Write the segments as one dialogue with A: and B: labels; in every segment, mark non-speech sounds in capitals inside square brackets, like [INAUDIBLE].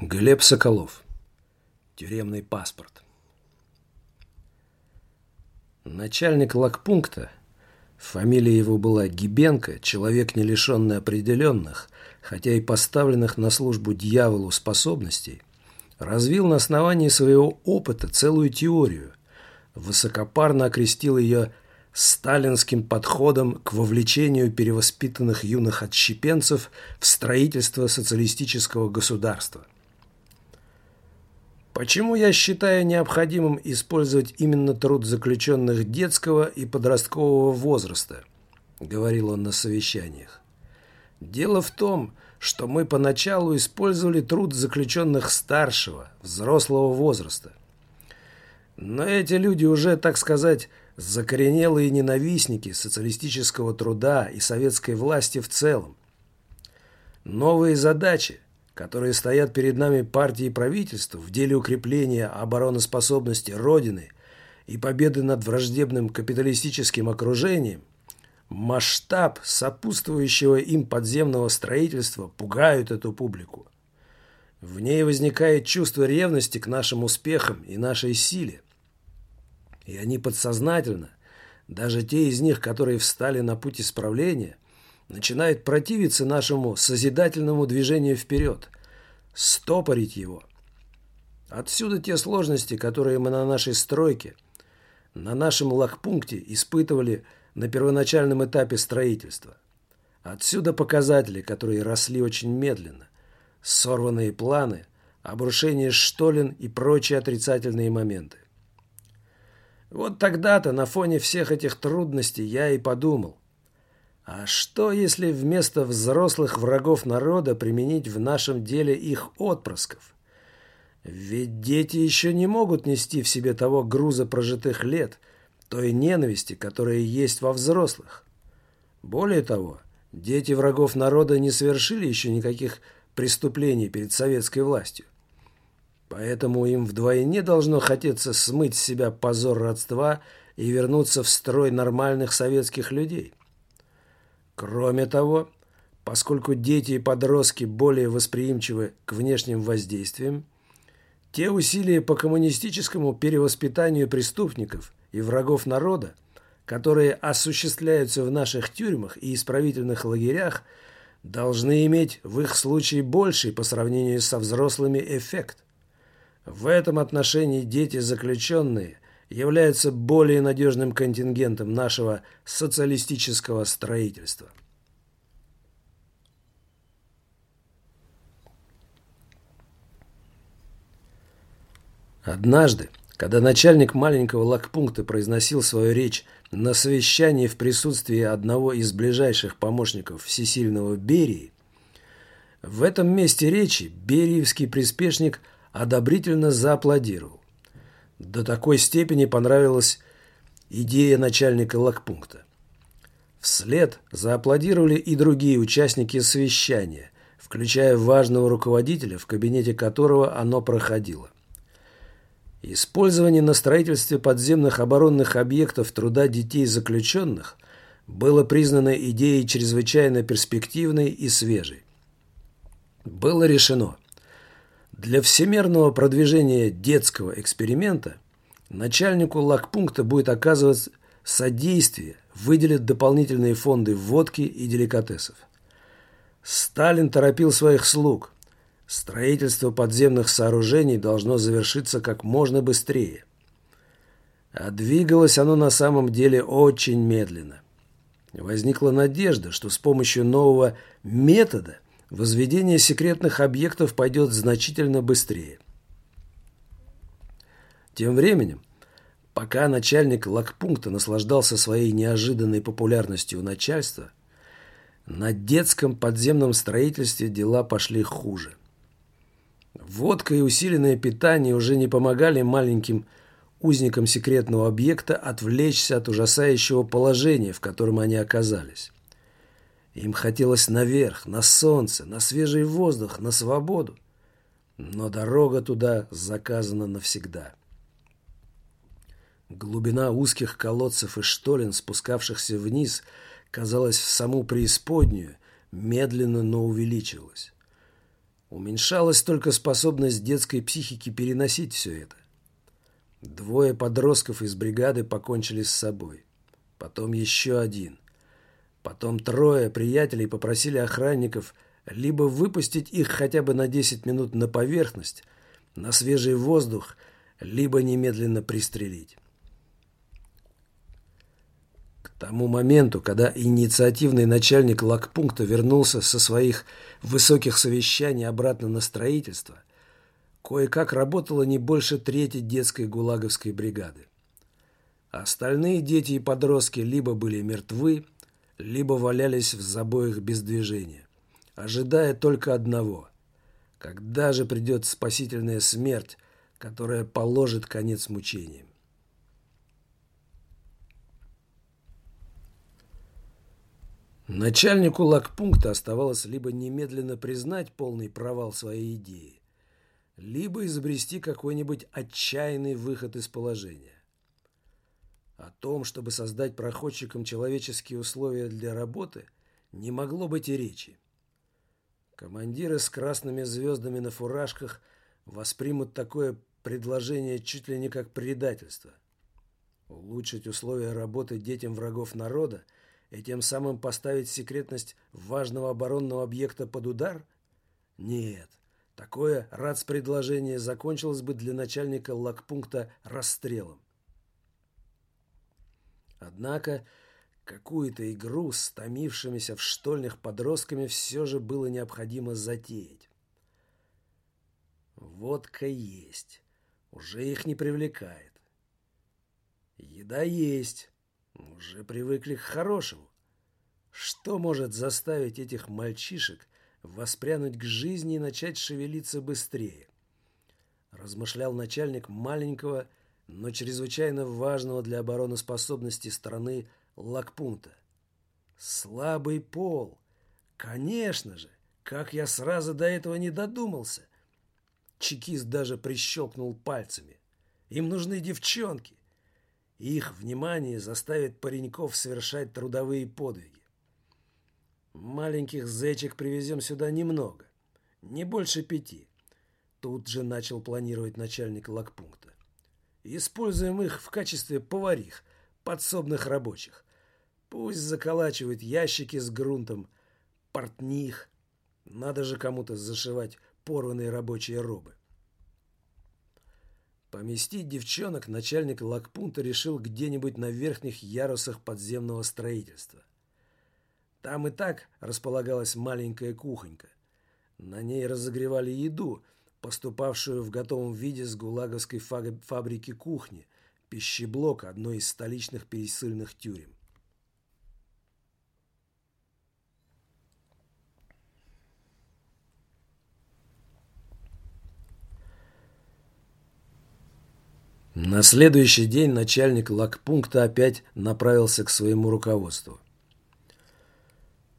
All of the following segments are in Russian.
A: Глеб Соколов. Тюремный паспорт. Начальник лагпункта, фамилия его была Гибенко, человек не лишенный определенных, хотя и поставленных на службу дьяволу способностей, развил на основании своего опыта целую теорию, высокопарно окрестил ее сталинским подходом к вовлечению перевоспитанных юных отщепенцев в строительство социалистического государства – Почему я считаю необходимым использовать именно труд заключенных детского и подросткового возраста? Говорил он на совещаниях. Дело в том, что мы поначалу использовали труд заключенных старшего, взрослого возраста. Но эти люди уже, так сказать, закоренелые ненавистники социалистического труда и советской власти в целом. Новые задачи – которые стоят перед нами партии и правительству в деле укрепления обороноспособности Родины и победы над враждебным капиталистическим окружением, масштаб сопутствующего им подземного строительства пугают эту публику. В ней возникает чувство ревности к нашим успехам и нашей силе. И они подсознательно, даже те из них, которые встали на путь исправления – начинает противиться нашему созидательному движению вперед, стопорить его. Отсюда те сложности, которые мы на нашей стройке, на нашем лагпункте испытывали на первоначальном этапе строительства. Отсюда показатели, которые росли очень медленно, сорванные планы, обрушение штолен и прочие отрицательные моменты. Вот тогда-то на фоне всех этих трудностей я и подумал – а что, если вместо взрослых врагов народа применить в нашем деле их отпрысков? Ведь дети еще не могут нести в себе того груза прожитых лет, той ненависти, которая есть во взрослых. Более того, дети врагов народа не совершили еще никаких преступлений перед советской властью. Поэтому им вдвойне должно хотеться смыть с себя позор родства и вернуться в строй нормальных советских людей. Кроме того, поскольку дети и подростки более восприимчивы к внешним воздействиям, те усилия по коммунистическому перевоспитанию преступников и врагов народа, которые осуществляются в наших тюрьмах и исправительных лагерях, должны иметь в их случае больший по сравнению со взрослыми эффект. В этом отношении дети является более надежным контингентом нашего социалистического строительства. Однажды, когда начальник маленького лагпункта произносил свою речь на совещании в присутствии одного из ближайших помощников всесильного Берии, в этом месте речи бериевский приспешник одобрительно зааплодировал. До такой степени понравилась идея начальника лагпункта. Вслед зааплодировали и другие участники совещания, включая важного руководителя, в кабинете которого оно проходило. Использование на строительстве подземных оборонных объектов труда детей заключенных было признано идеей чрезвычайно перспективной и свежей. Было решено – для всемирного продвижения детского эксперимента начальнику лагпункта будет оказывать содействие, выделит дополнительные фонды водки и деликатесов. Сталин торопил своих слуг. Строительство подземных сооружений должно завершиться как можно быстрее. А двигалось оно на самом деле очень медленно. Возникла надежда, что с помощью нового метода – возведение секретных объектов пойдет значительно быстрее. Тем временем, пока начальник лагпункта наслаждался своей неожиданной популярностью у начальства, на детском подземном строительстве дела пошли хуже. Водка и усиленное питание уже не помогали маленьким узникам секретного объекта отвлечься от ужасающего положения, в котором они оказались. Им хотелось наверх, на солнце, на свежий воздух, на свободу. Но дорога туда заказана навсегда. Глубина узких колодцев и штолен, спускавшихся вниз, казалось, в саму преисподнюю, медленно, но увеличилась. Уменьшалась только способность детской психики переносить все это. Двое подростков из бригады покончили с собой. Потом еще один. Потом трое приятелей попросили охранников либо выпустить их хотя бы на 10 минут на поверхность, на свежий воздух, либо немедленно пристрелить. К тому моменту, когда инициативный начальник лагпункта вернулся со своих высоких совещаний обратно на строительство, кое-как работало не больше трети детской гулаговской бригады. Остальные дети и подростки либо были мертвы, либо валялись в забоях без движения, ожидая только одного – когда же придет спасительная смерть, которая положит конец мучениям. Начальнику лагпункта оставалось либо немедленно признать полный провал своей идеи, либо изобрести какой-нибудь отчаянный выход из положения. О том, чтобы создать проходчикам человеческие условия для работы, не могло быть и речи. Командиры с красными звездами на фуражках воспримут такое предложение чуть ли не как предательство. Улучшить условия работы детям врагов народа и тем самым поставить секретность важного оборонного объекта под удар? Нет, такое РАЦ-предложение закончилось бы для начальника лагпункта расстрелом. Однако какую-то игру с томившимися в штольнях подростками все же было необходимо затеять. Водка есть, уже их не привлекает. Еда есть, уже привыкли к хорошему. Что может заставить этих мальчишек воспрянуть к жизни и начать шевелиться быстрее? Размышлял начальник маленького, но чрезвычайно важного для обороноспособности страны лагпункта. Слабый пол. Конечно же, как я сразу до этого не додумался. Чекист даже прищелкнул пальцами. Им нужны девчонки. Их внимание заставит пареньков совершать трудовые подвиги. Маленьких зечек привезем сюда немного, не больше пяти. Тут же начал планировать начальник лагпункта. Используем их в качестве поварих, подсобных рабочих. Пусть заколачивают ящики с грунтом, портних. Надо же кому-то зашивать порванные рабочие робы. Поместить девчонок начальник лагпунта решил где-нибудь на верхних ярусах подземного строительства. Там и так располагалась маленькая кухонька. На ней разогревали еду – поступавшую в готовом виде с гулаговской фабрики кухни, пищеблок одной из столичных пересыльных тюрем. На следующий день начальник лагпункта опять направился к своему руководству.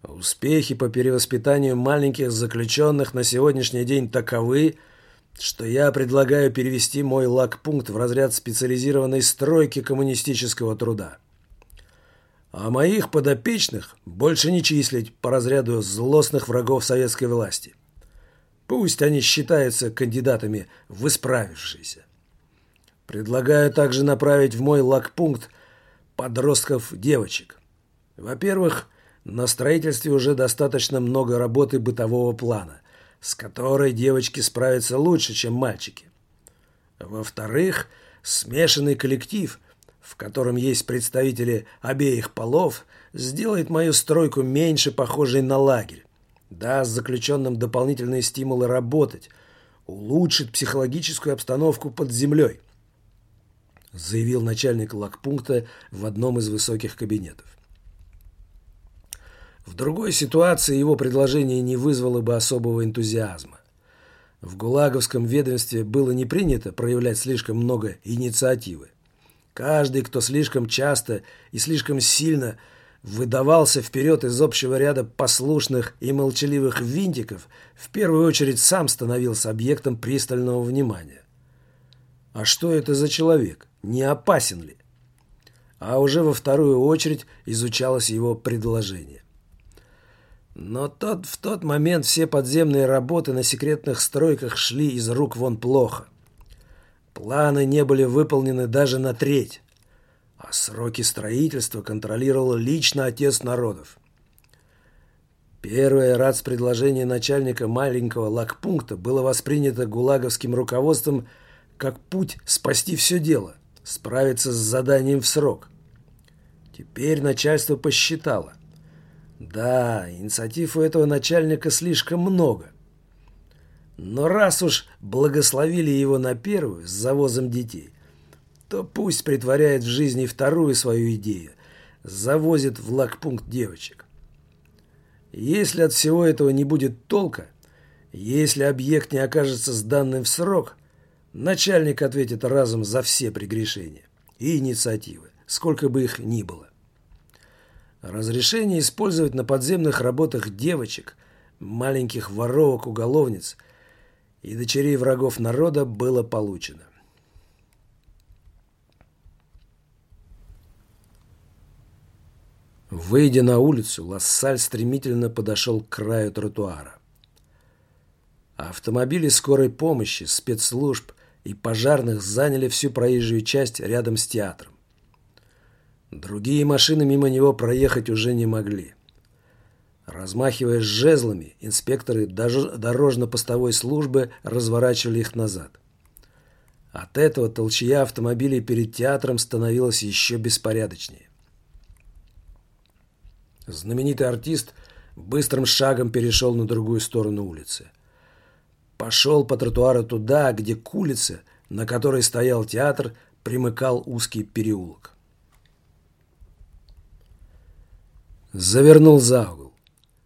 A: Успехи по перевоспитанию маленьких заключенных на сегодняшний день таковы, что я предлагаю перевести мой лагпункт в разряд специализированной стройки коммунистического труда. А моих подопечных больше не числить по разряду злостных врагов советской власти. Пусть они считаются кандидатами в исправившиеся. Предлагаю также направить в мой лагпункт подростков-девочек. Во-первых, на строительстве уже достаточно много работы бытового плана, с которой девочки справятся лучше, чем мальчики. Во-вторых, смешанный коллектив, в котором есть представители обеих полов, сделает мою стройку меньше похожей на лагерь, даст заключенным дополнительные стимулы работать, улучшит психологическую обстановку под землей, заявил начальник лагпункта в одном из высоких кабинетов. В другой ситуации его предложение не вызвало бы особого энтузиазма. В ГУЛАГовском ведомстве было не принято проявлять слишком много инициативы. Каждый, кто слишком часто и слишком сильно выдавался вперед из общего ряда послушных и молчаливых винтиков, в первую очередь сам становился объектом пристального внимания. А что это за человек? Не опасен ли? А уже во вторую очередь изучалось его предложение. Но тот, в тот момент все подземные работы на секретных стройках шли из рук вон плохо. Планы не были выполнены даже на треть, а сроки строительства контролировал лично отец народов. Первое РАЦ-предложение начальника маленького лагпункта было воспринято гулаговским руководством как путь спасти все дело, справиться с заданием в срок. Теперь начальство посчитало. Да, инициатив у этого начальника слишком много. Но раз уж благословили его на первую с завозом детей, то пусть притворяет в жизни вторую свою идею, завозит в лагпункт девочек. Если от всего этого не будет толка, если объект не окажется сданным в срок, начальник ответит разом за все прегрешения и инициативы, сколько бы их ни было. Разрешение использовать на подземных работах девочек, маленьких воровок-уголовниц и дочерей врагов народа было получено. Выйдя на улицу, Лассаль стремительно подошел к краю тротуара. Автомобили скорой помощи, спецслужб и пожарных заняли всю проезжую часть рядом с театром. Другие машины мимо него проехать уже не могли. Размахивая жезлами, инспекторы дорожно-постовой службы разворачивали их назад. От этого толчья автомобилей перед театром становилась еще беспорядочнее. Знаменитый артист быстрым шагом перешел на другую сторону улицы. Пошел по тротуару туда, где к улице, на которой стоял театр, примыкал узкий переулок. Завернул за угол.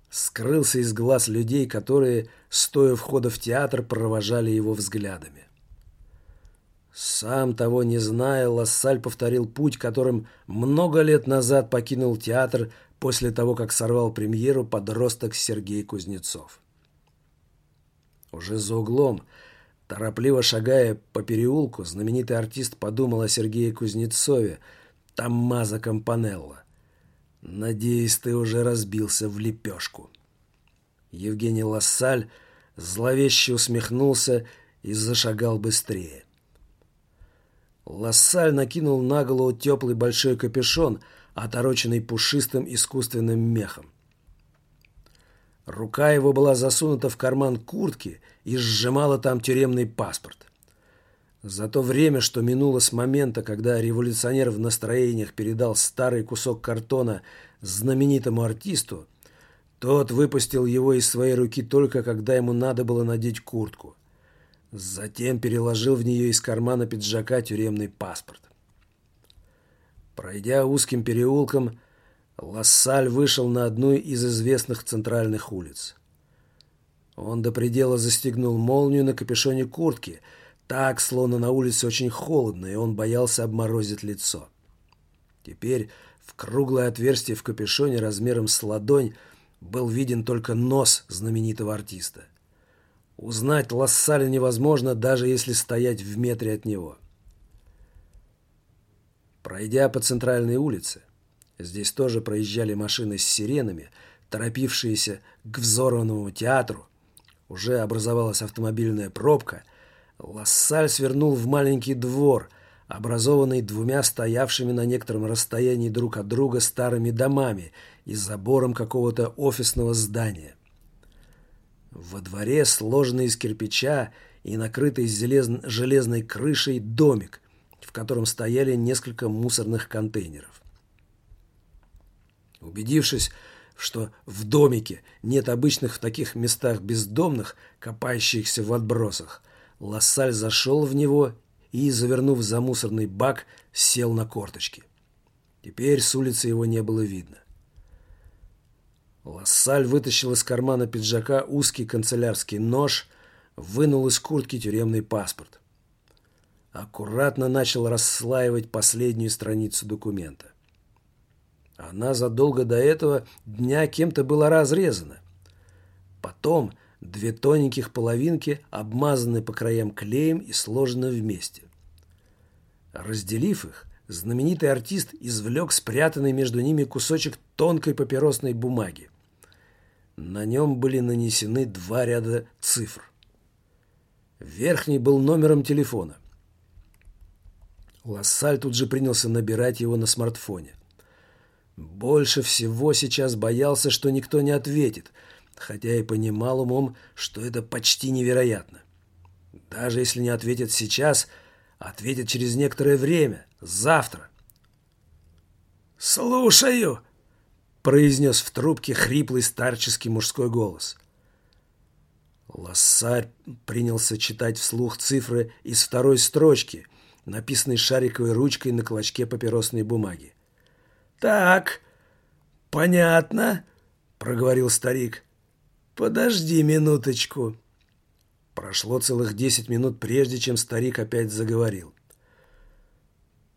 A: Скрылся из глаз людей, которые, стоя входа в театр, провожали его взглядами. Сам того не зная, Лассаль повторил путь, которым много лет назад покинул театр после того, как сорвал премьеру подросток Сергей Кузнецов. Уже за углом, торопливо шагая по переулку, знаменитый артист подумал о Сергее Кузнецове, Томмазо Кампанелло. «Надеюсь, ты уже разбился в лепешку». Евгений Лассаль зловеще усмехнулся и зашагал быстрее. Лассаль накинул на голову теплый большой капюшон – отороченный пушистым искусственным мехом. Рука его была засунута в карман куртки и сжимала там тюремный паспорт. За то время, что минуло с момента, когда революционер в настроениях передал старый кусок картона знаменитому артисту, тот выпустил его из своей руки только когда ему надо было надеть куртку. Затем переложил в нее из кармана пиджака тюремный паспорт. Пройдя узким переулком, Лассаль вышел на одну из известных центральных улиц. Он до предела застегнул молнию на капюшоне куртки, так, словно на улице очень холодно, и он боялся обморозить лицо. Теперь в круглое отверстие в капюшоне размером с ладонь был виден только нос знаменитого артиста. Узнать Лассаля невозможно, даже если стоять в метре от него. Пройдя по центральной улице, здесь тоже проезжали машины с сиренами, торопившиеся к взорванному театру, уже образовалась автомобильная пробка, Лассаль свернул в маленький двор, образованный двумя стоявшими на некотором расстоянии друг от друга старыми домами и забором какого-то офисного здания. Во дворе, сложенный из кирпича и накрытый железной крышей, домик, в котором стояли несколько мусорных контейнеров. Убедившись, что в домике нет обычных в таких местах бездомных, копающихся в отбросах, Лассаль зашел в него и, завернув за мусорный бак, сел на корточки. Теперь с улицы его не было видно. Лассаль вытащил из кармана пиджака узкий канцелярский нож, вынул из куртки тюремный паспорт аккуратно начал расслаивать последнюю страницу документа. Она задолго до этого дня кем-то была разрезана. Потом две тоненьких половинки обмазаны по краям клеем и сложены вместе. Разделив их, знаменитый артист извлек спрятанный между ними кусочек тонкой папиросной бумаги. На нем были нанесены два ряда цифр. Верхний был номером телефона. Лассаль тут же принялся набирать его на смартфоне. Больше всего сейчас боялся, что никто не ответит, хотя и понимал умом, что это почти невероятно. Даже если не ответят сейчас, ответят через некоторое время, завтра. «Слушаю!» — произнес в трубке хриплый старческий мужской голос. Лоссарь принялся читать вслух цифры из второй строчки, написанной шариковой ручкой на клочке папиросной бумаги. «Так, понятно», — проговорил старик. «Подожди минуточку». Прошло целых десять минут, прежде чем старик опять заговорил.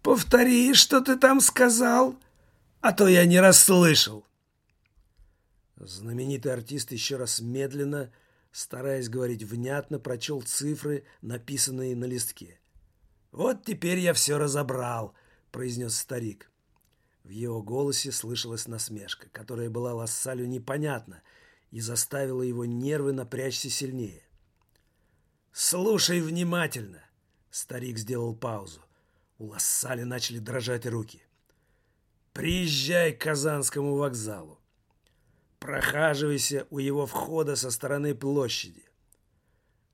A: «Повтори, что ты там сказал, а то я не расслышал». Знаменитый артист еще раз медленно, стараясь говорить внятно, прочел цифры, написанные на листке. «Вот теперь я все разобрал», — произнес старик. В его голосе слышалась насмешка, которая была Лассалю непонятна и заставила его нервы напрячься сильнее. «Слушай внимательно!» Старик сделал паузу. У Лассаля начали дрожать руки. «Приезжай к Казанскому вокзалу. Прохаживайся у его входа со стороны площади.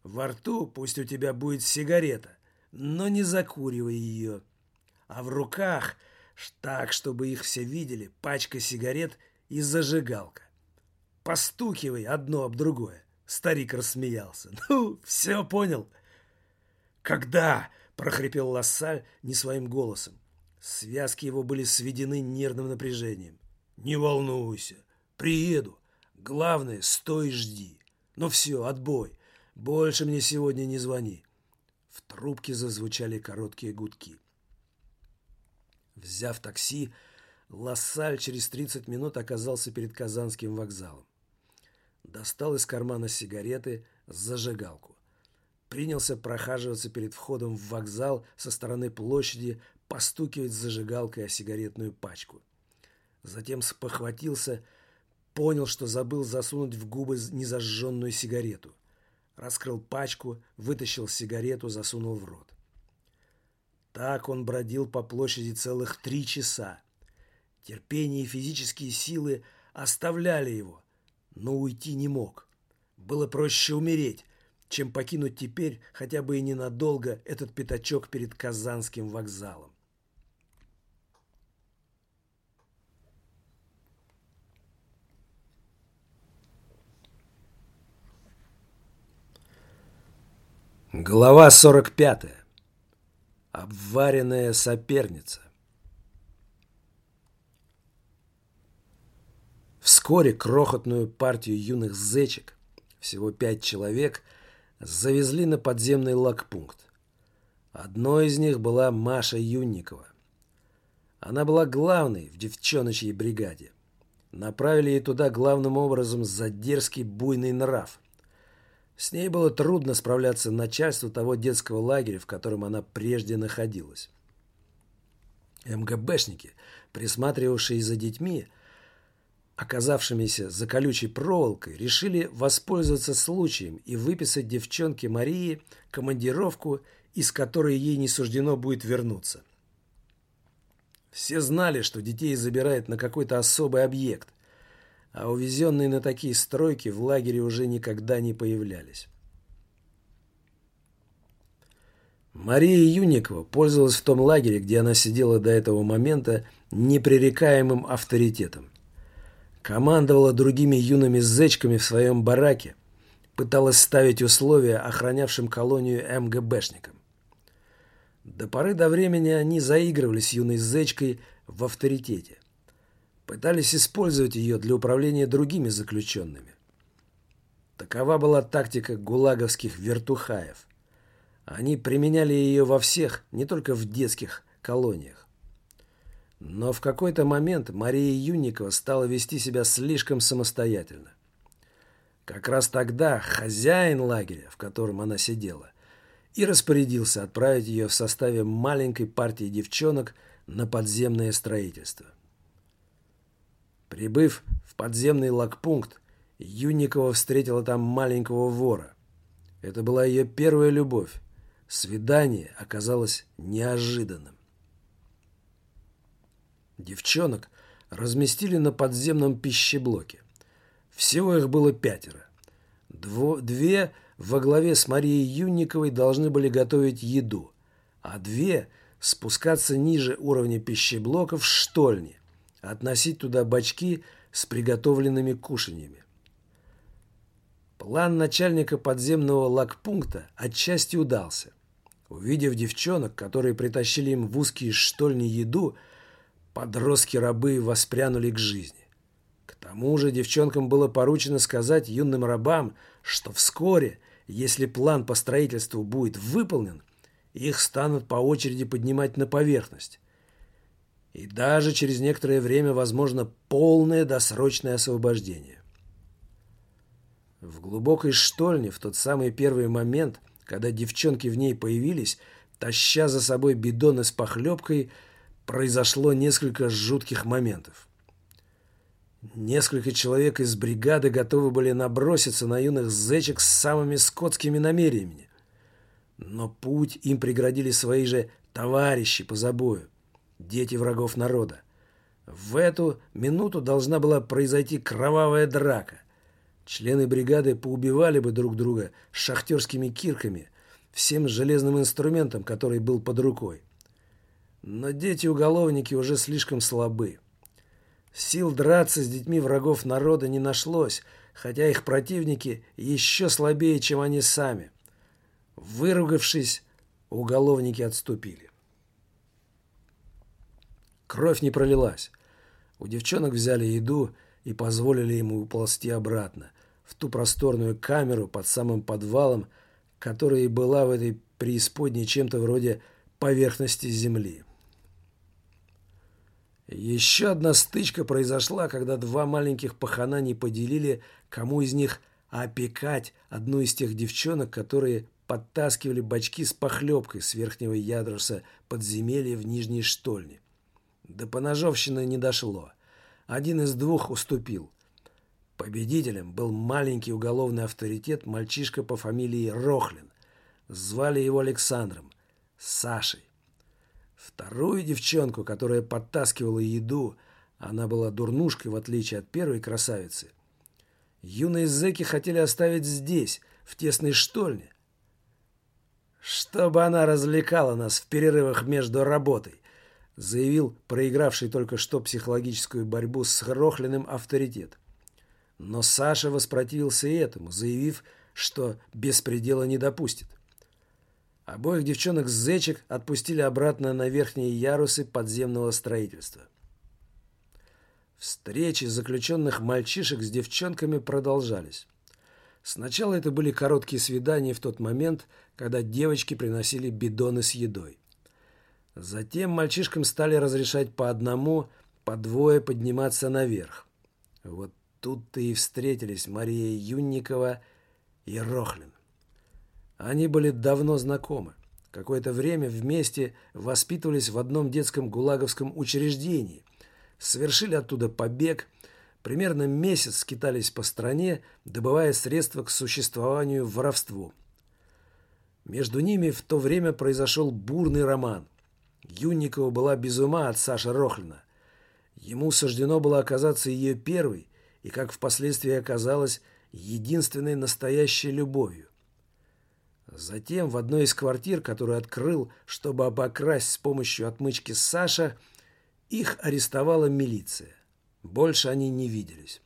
A: Во рту пусть у тебя будет сигарета, но не закуривай ее. А в руках – так, чтобы их все видели, пачка сигарет и зажигалка. Постукивай одно об другое. Старик рассмеялся. [LAUGHS] Ну, все понял. Когда? прохрипел Лассаль не своим голосом. Связки его были сведены нервным напряжением. Не волнуйся, приеду. Главное, стой и жди. Ну все, отбой. Больше мне сегодня не звони. В трубке зазвучали короткие гудки. Взяв такси, Лассаль через 30 минут оказался перед Казанским вокзалом. Достал из кармана сигареты, зажигалку. Принялся прохаживаться перед входом в вокзал со стороны площади, постукивать зажигалкой о сигаретную пачку. Затем спохватился, понял, что забыл засунуть в губы незажженную сигарету. Раскрыл пачку, вытащил сигарету, засунул в рот. Так он бродил по площади целых три часа. Терпение и физические силы оставляли его, но уйти не мог. Было проще умереть, чем покинуть теперь хотя бы и ненадолго этот пятачок перед Казанским вокзалом. Глава 45. Обваренная соперница. Вскоре крохотную партию юных зечек, всего пять человек, завезли на подземный лагпункт. Одной из них была Маша Юнникова. Она была главной в девчоночьей бригаде. Направили ей туда главным образом за дерзкий буйный нрав. С ней было трудно справляться начальству того детского лагеря, в котором она прежде находилась. МГБшники, присматривавшие за детьми, оказавшимися за колючей проволокой, решили воспользоваться случаем и выписать девчонке Марии командировку, из которой ей не суждено будет вернуться. Все знали, что детей забирают на какой-то особый объект – а увезенные на такие стройки в лагере уже никогда не появлялись. Мария Юникова пользовалась в том лагере, где она сидела до этого момента, непререкаемым авторитетом. Командовала другими юными зечками в своем бараке, пыталась ставить условия охранявшим колонию МГБшникам. До поры до времени они заигрывали с юной зечкой в авторитете пытались использовать ее для управления другими заключенными. Такова была тактика гулаговских вертухаев. Они применяли ее во всех, не только в детских колониях. Но в какой-то момент Мария Юникова стала вести себя слишком самостоятельно. Как раз тогда хозяин лагеря, в котором она сидела, и распорядился отправить ее в составе маленькой партии девчонок на подземное строительство. Прибыв в подземный лагпункт, Юнникова встретила там маленького вора. Это была ее первая любовь. Свидание оказалось неожиданным. Девчонок разместили на подземном пищеблоке. Всего их было пятеро. Дво, две во главе с Марией Юнниковой должны были готовить еду, а две спускаться ниже уровня пищеблоков в штольни, относить туда бачки с приготовленными кушаньями. План начальника подземного лагпункта отчасти удался. Увидев девчонок, которые притащили им в узкие штольни еду, подростки-рабы воспрянули к жизни. К тому же девчонкам было поручено сказать юным рабам, что вскоре, если план по строительству будет выполнен, их станут по очереди поднимать на поверхность. И даже через некоторое время возможно полное досрочное освобождение. В глубокой штольне в тот самый первый момент, когда девчонки в ней появились, таща за собой бидоны с похлебкой, произошло несколько жутких моментов. Несколько человек из бригады готовы были наброситься на юных зечек с самыми скотскими намерениями. Но путь им преградили свои же товарищи по забою, дети врагов народа. В эту минуту должна была произойти кровавая драка. Члены бригады поубивали бы друг друга шахтерскими кирками, всем железным инструментом, который был под рукой. Но дети-уголовники уже слишком слабы. Сил драться с детьми врагов народа не нашлось, хотя их противники еще слабее, чем они сами. Выругавшись, уголовники отступили. Кровь не пролилась. У девчонок взяли еду и позволили ему уползти обратно, в ту просторную камеру под самым подвалом, которая и была в этой преисподней чем-то вроде поверхности земли. Еще одна стычка произошла, когда два маленьких пахана не поделили, кому из них опекать одну из тех девчонок, которые подтаскивали бачки с похлебкой с верхнего ядроса подземелья в нижней штольне. До поножовщины не дошло. Один из двух уступил. Победителем был маленький уголовный авторитет мальчишка по фамилии Рохлин. Звали его Александром, Сашей. Вторую девчонку, которая подтаскивала еду, она была дурнушкой, в отличие от первой красавицы. Юные зэки хотели оставить здесь, в тесной штольне, чтобы она развлекала нас в перерывах между работой, заявил проигравший только что психологическую борьбу с Рохлиным авторитет. Но Саша воспротивился и этому, заявив, что беспредела не допустит. Обоих девчонок с зечек отпустили обратно на верхние ярусы подземного строительства. Встречи заключенных мальчишек с девчонками продолжались. Сначала это были короткие свидания в тот момент, когда девочки приносили бидоны с едой. Затем мальчишкам стали разрешать по одному, по двое подниматься наверх. Вот тут-то и встретились Мария Юнникова и Рохлин. Они были давно знакомы. Какое-то время вместе воспитывались в одном детском гулаговском учреждении. Совершили оттуда побег. Примерно месяц скитались по стране, добывая средства к существованию воровству. Между ними в то время произошел бурный роман. Юнникова была без ума от Саши Рохлина. Ему суждено было оказаться ее первой и, как впоследствии оказалось, единственной настоящей любовью. Затем в одной из квартир, которую открыл, чтобы обокрасть с помощью отмычки Саша, их арестовала милиция. Больше они не виделись.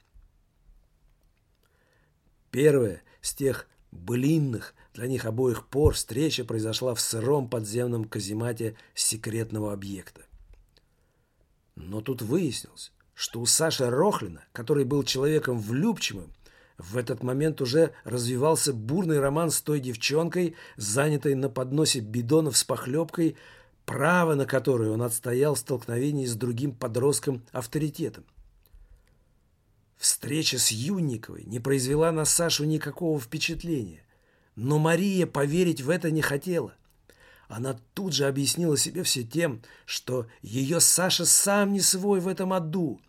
A: Первая с тех блинных для них обоих пор встреча произошла в сыром подземном каземате секретного объекта. Но тут выяснилось, что у Саши Рохлина, который был человеком влюбчивым, в этот момент уже развивался бурный роман с той девчонкой, занятой на подносе бидонов с похлебкой, право на которое он отстоял в столкновении с другим подростком-авторитетом. Встреча с Юнниковой не произвела на Сашу никакого впечатления, но Мария поверить в это не хотела. Она тут же объяснила себе все тем, что ее Саша сам не свой в этом аду,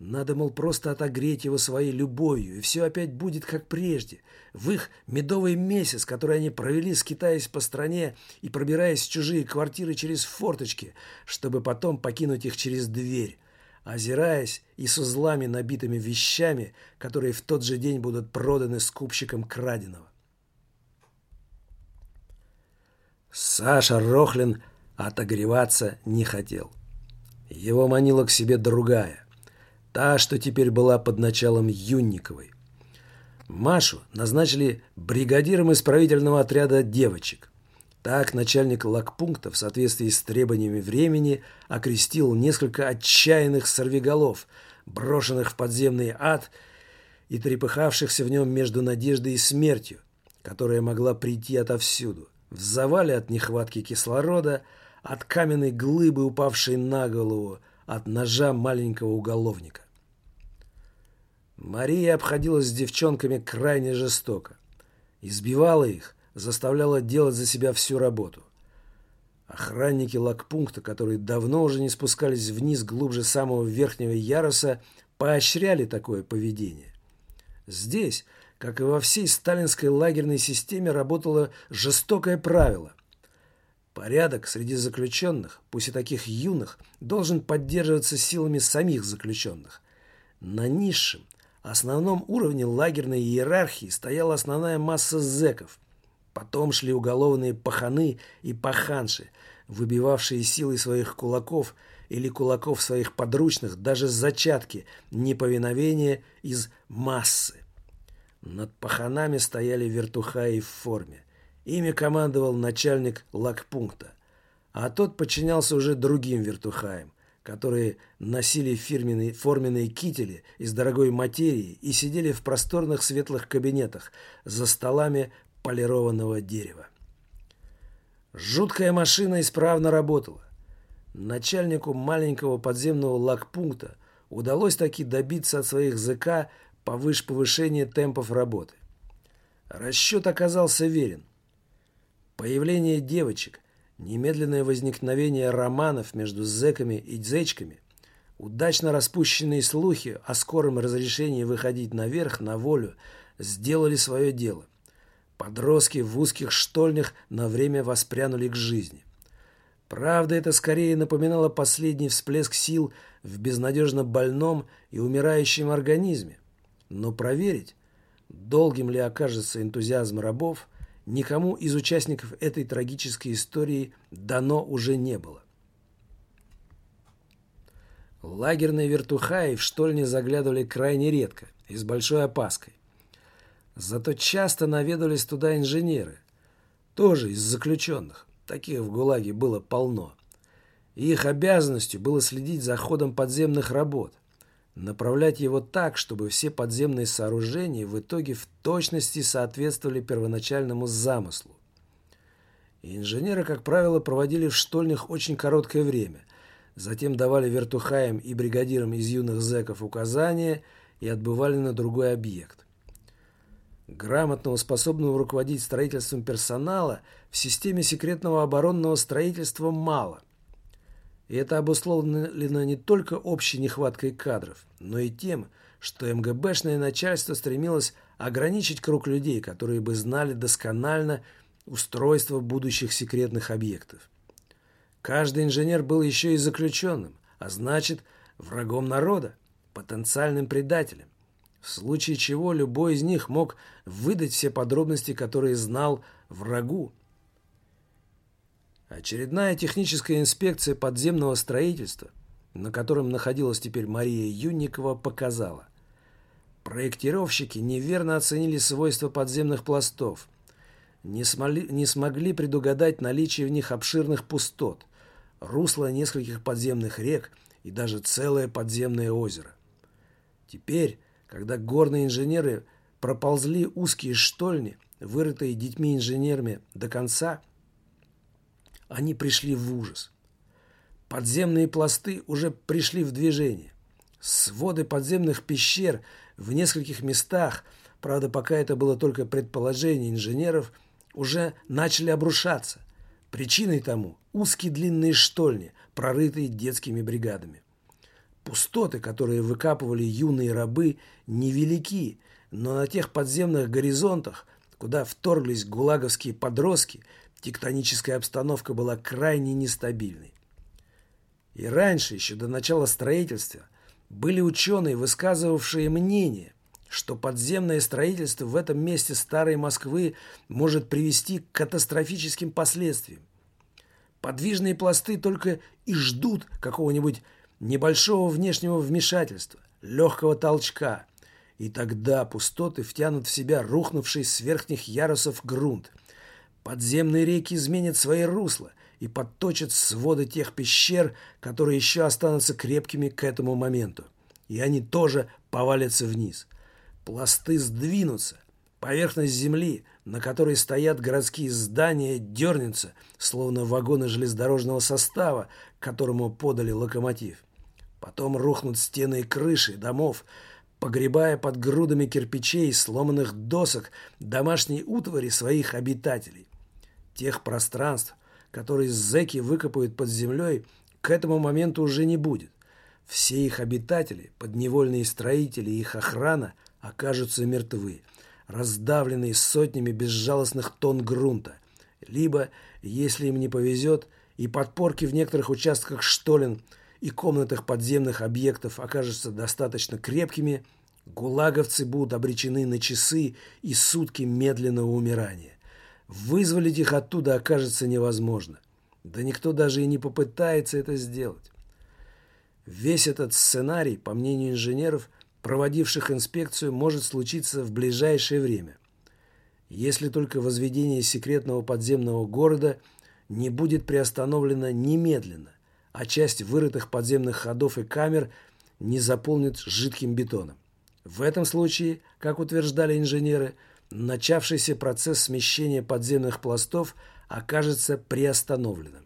A: Надо, мол, просто отогреть его своей любовью, и все опять будет как прежде. В их медовый месяц, который они провели, скитаясь по стране и пробираясь в чужие квартиры через форточки, чтобы потом покинуть их через дверь, озираясь и с узлами, набитыми вещами, которые в тот же день будут проданы скупщикам краденого. Саша Рохлин отогреваться не хотел. Его манила к себе другая та, что теперь была под началом Юнниковой. Машу назначили бригадиром исправительного отряда девочек. Так начальник лагпункта в соответствии с требованиями времени окрестил несколько отчаянных сорвиголов, брошенных в подземный ад и трепыхавшихся в нем между надеждой и смертью, которая могла прийти отовсюду, в завале от нехватки кислорода, от каменной глыбы, упавшей на голову, от ножа маленького уголовника. Мария обходилась с девчонками крайне жестоко. Избивала их, заставляла делать за себя всю работу. Охранники лагпункта, которые давно уже не спускались вниз глубже самого верхнего яруса, поощряли такое поведение. Здесь, как и во всей сталинской лагерной системе, работало жестокое правило. Порядок среди заключенных, пусть и таких юных, должен поддерживаться силами самих заключенных. На низшем, основном уровне лагерной иерархии стояла основная масса зэков. Потом шли уголовные паханы и паханши, выбивавшие силой своих кулаков или кулаков своих подручных даже зачатки неповиновения из массы. Над паханами стояли вертухаи в форме. Ими командовал начальник лагпункта, а тот подчинялся уже другим вертухаям, которые носили фирменные, форменные кители из дорогой материи и сидели в просторных светлых кабинетах за столами полированного дерева. Жуткая машина исправно работала. Начальнику маленького подземного лагпункта удалось таки добиться от своих ЗК повыше повышения темпов работы. Расчет оказался верен. Появление девочек, немедленное возникновение романов между зэками и дзечками, удачно распущенные слухи о скором разрешении выходить наверх на волю сделали свое дело. Подростки в узких штольнях на время воспрянули к жизни. Правда, это скорее напоминало последний всплеск сил в безнадежно больном и умирающем организме. Но проверить, долгим ли окажется энтузиазм рабов – никому из участников этой трагической истории дано уже не было. Лагерные вертухаи в штольне заглядывали крайне редко и с большой опаской. Зато часто наведывались туда инженеры, тоже из заключенных, таких в ГУЛАГе было полно. И их обязанностью было следить за ходом подземных работ, направлять его так, чтобы все подземные сооружения в итоге в точности соответствовали первоначальному замыслу. Инженеры, как правило, проводили в штольнях очень короткое время, затем давали вертухаям и бригадирам из юных зэков указания и отбывали на другой объект. Грамотного, способного руководить строительством персонала в системе секретного оборонного строительства мало – и это обусловлено не только общей нехваткой кадров, но и тем, что МГБшное начальство стремилось ограничить круг людей, которые бы знали досконально устройство будущих секретных объектов. Каждый инженер был еще и заключенным, а значит, врагом народа, потенциальным предателем, в случае чего любой из них мог выдать все подробности, которые знал врагу, Очередная техническая инспекция подземного строительства, на котором находилась теперь Мария Юнникова, показала. Проектировщики неверно оценили свойства подземных пластов, не, смогли, не смогли предугадать наличие в них обширных пустот, русло нескольких подземных рек и даже целое подземное озеро. Теперь, когда горные инженеры проползли узкие штольни, вырытые детьми-инженерами до конца – они пришли в ужас. Подземные пласты уже пришли в движение. Своды подземных пещер в нескольких местах, правда, пока это было только предположение инженеров, уже начали обрушаться. Причиной тому узкие длинные штольни, прорытые детскими бригадами. Пустоты, которые выкапывали юные рабы, невелики, но на тех подземных горизонтах, куда вторглись гулаговские подростки, тектоническая обстановка была крайне нестабильной. И раньше, еще до начала строительства, были ученые, высказывавшие мнение, что подземное строительство в этом месте старой Москвы может привести к катастрофическим последствиям. Подвижные пласты только и ждут какого-нибудь небольшого внешнего вмешательства, легкого толчка, и тогда пустоты втянут в себя рухнувший с верхних ярусов грунт. Подземные реки изменят свои русла и подточат своды тех пещер, которые еще останутся крепкими к этому моменту. И они тоже повалятся вниз. Пласты сдвинутся. Поверхность земли, на которой стоят городские здания, дернется, словно вагоны железнодорожного состава, которому подали локомотив. Потом рухнут стены и крыши домов, погребая под грудами кирпичей сломанных досок домашней утвари своих обитателей. Тех пространств, которые зэки выкопают под землей, к этому моменту уже не будет. Все их обитатели, подневольные строители и их охрана окажутся мертвы, раздавленные сотнями безжалостных тонн грунта. Либо, если им не повезет, и подпорки в некоторых участках штолен – и комнатах подземных объектов окажутся достаточно крепкими, гулаговцы будут обречены на часы и сутки медленного умирания. Вызволить их оттуда окажется невозможно. Да никто даже и не попытается это сделать. Весь этот сценарий, по мнению инженеров, проводивших инспекцию, может случиться в ближайшее время. Если только возведение секретного подземного города не будет приостановлено немедленно а часть вырытых подземных ходов и камер не заполнит жидким бетоном. В этом случае, как утверждали инженеры, начавшийся процесс смещения подземных пластов окажется приостановленным.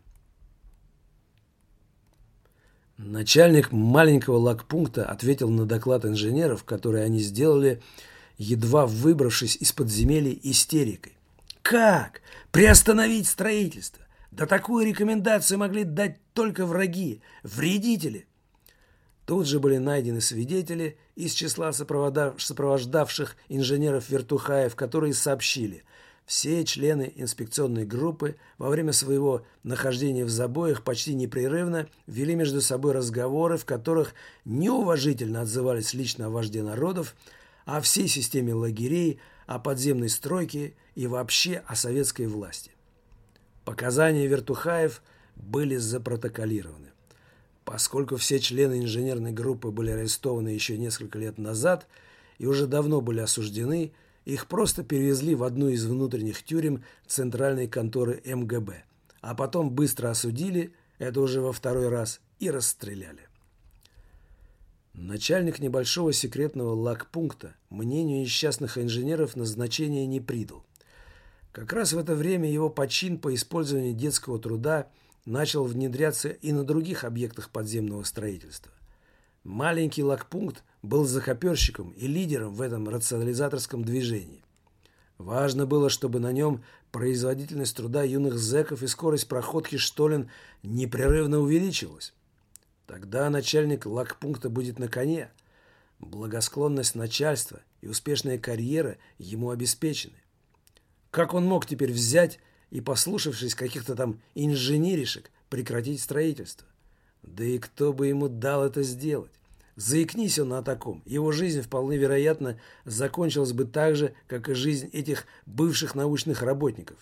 A: Начальник маленького лагпункта ответил на доклад инженеров, который они сделали, едва выбравшись из подземелья истерикой. «Как? Приостановить строительство? Да такую рекомендацию могли дать только враги, вредители. Тут же были найдены свидетели из числа сопровождавших инженеров Вертухаев, которые сообщили, все члены инспекционной группы во время своего нахождения в забоях почти непрерывно вели между собой разговоры, в которых неуважительно отзывались лично о вожде народов, о всей системе лагерей, о подземной стройке и вообще о советской власти. Показания Вертухаев были запротоколированы. Поскольку все члены инженерной группы были арестованы еще несколько лет назад и уже давно были осуждены, их просто перевезли в одну из внутренних тюрем центральной конторы МГБ, а потом быстро осудили, это уже во второй раз, и расстреляли. Начальник небольшого секретного лагпункта мнению несчастных инженеров назначения не придал. Как раз в это время его почин по использованию детского труда начал внедряться и на других объектах подземного строительства. Маленький лагпункт был захоперщиком и лидером в этом рационализаторском движении. Важно было, чтобы на нем производительность труда юных зэков и скорость проходки штолен непрерывно увеличивалась. Тогда начальник лагпункта будет на коне. Благосклонность начальства и успешная карьера ему обеспечены. Как он мог теперь взять и, послушавшись каких-то там инженеришек, прекратить строительство? Да и кто бы ему дал это сделать? Заикнись он о таком, его жизнь вполне вероятно закончилась бы так же, как и жизнь этих бывших научных работников.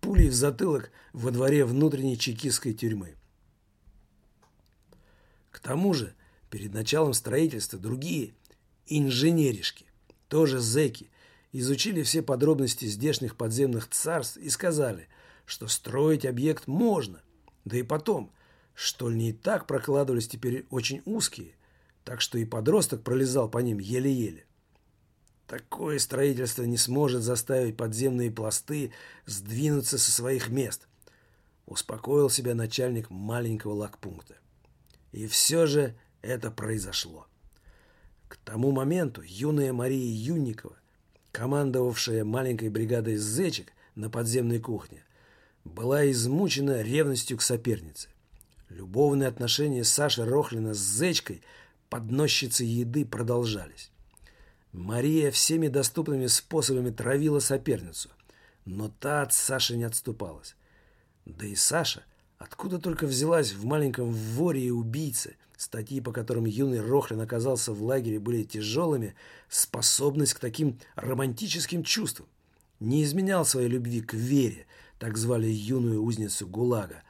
A: Пулей в затылок во дворе внутренней чекистской тюрьмы. К тому же, перед началом строительства другие инженеришки, тоже зэки, изучили все подробности здешних подземных царств и сказали, что строить объект можно. Да и потом, штольни и так прокладывались теперь очень узкие, так что и подросток пролезал по ним еле-еле. Такое строительство не сможет заставить подземные пласты сдвинуться со своих мест, успокоил себя начальник маленького лагпункта. И все же это произошло. К тому моменту юная Мария Юнникова командовавшая маленькой бригадой зечек на подземной кухне, была измучена ревностью к сопернице. Любовные отношения Саши Рохлина с зечкой подносчицы еды продолжались. Мария всеми доступными способами травила соперницу, но та от Саши не отступалась. Да и Саша, откуда только взялась в маленьком воре и убийце, статьи, по которым юный Рохлин оказался в лагере, были тяжелыми, способность к таким романтическим чувствам. Не изменял своей любви к Вере, так звали юную узницу ГУЛАГа,